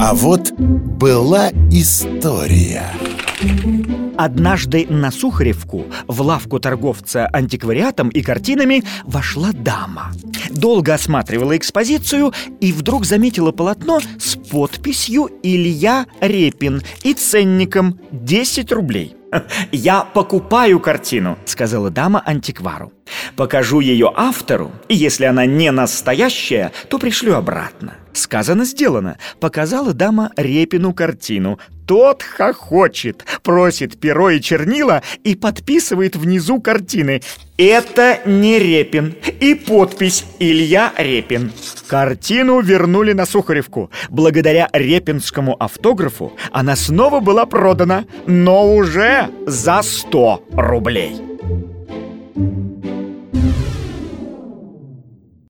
А вот была история. Однажды на Сухаревку в лавку торговца антиквариатом и картинами вошла дама. Долго осматривала экспозицию и вдруг заметила полотно с подписью «Илья Репин» и ценником 10 рублей. «Я покупаю картину», — сказала дама антиквару. «Покажу ее автору, и если она не настоящая, то пришлю обратно». Сказано, сделано. Показала дама Репину картину. Тот хохочет, просит перо и чернила и подписывает внизу картины. Это не Репин. И подпись «Илья Репин». Картину вернули на Сухаревку. Благодаря репинскому автографу она снова была продана, но уже за 100 рублей.